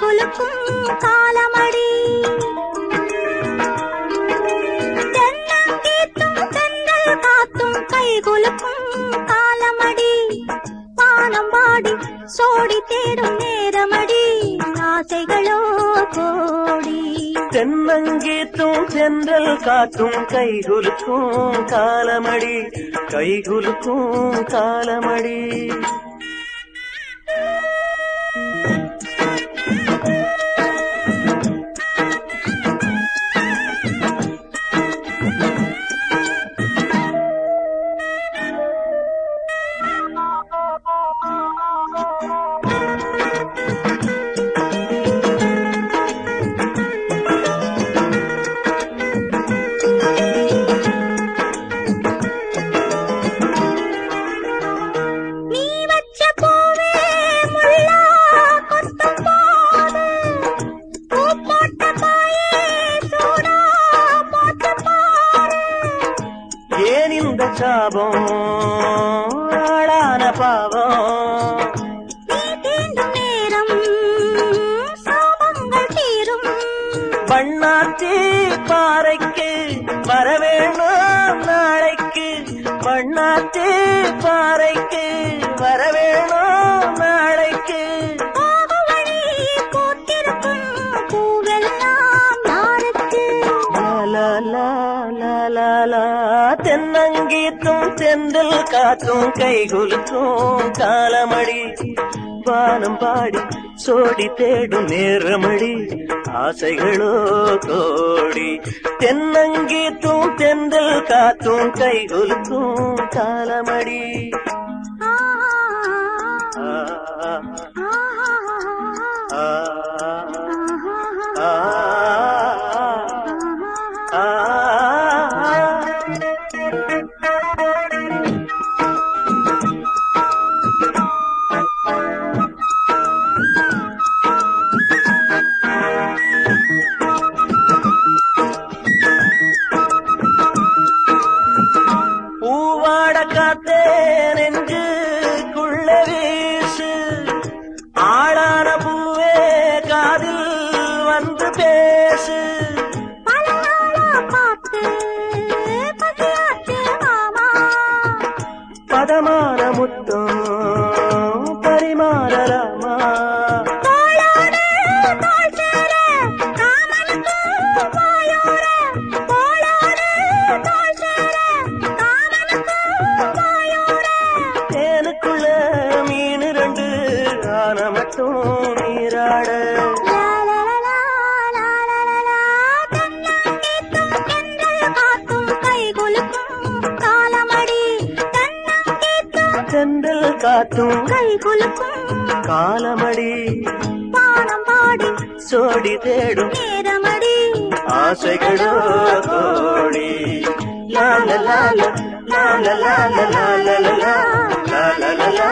கொலுக்கும் காலமடி. தென்னங்கீத்தும் பெண்கள் காத்தும் கை கொலுக்கும் தேடும் நேரமடி. ஆசைகளோ கோடி. தென்னங்கேத்தும் தென்றல் காட்டும் கைகுலுக்கும் காலமடி. கைகுலுக்கும் காலமடி. சாபம் ஆளான பாவம். பண்ணாச்சி பாறைக்கு வரவேணும் நாளைக்கு. பண்ணாச்சி பாறைக்கு வரவேணும் தென்னங்கீத்தும் செந்தில் காத்தும் கைகுலுக்கும் காலமடி வானம் பாடி சோடி தேடும் நேரமடி ஆசைகளோ கோடி தென்னங்கீத்தும் தெந்தில் காத்தும் கைகுலுக்கும் காலமடி ஆ, நெஞ்சு குள்ள வீசு. ஆளான பூவே காதில் வந்து பேசு. பதமான முத்தம் பரிமாற ராமா. காத்தும் கைகுலுக்கும் காலமடி. பானம் பாடி சோடி தேடும் நேரமடி. ஆசைகளோ கோடி. லா லா லா லா லா லா லா லா லா லா லா லா லா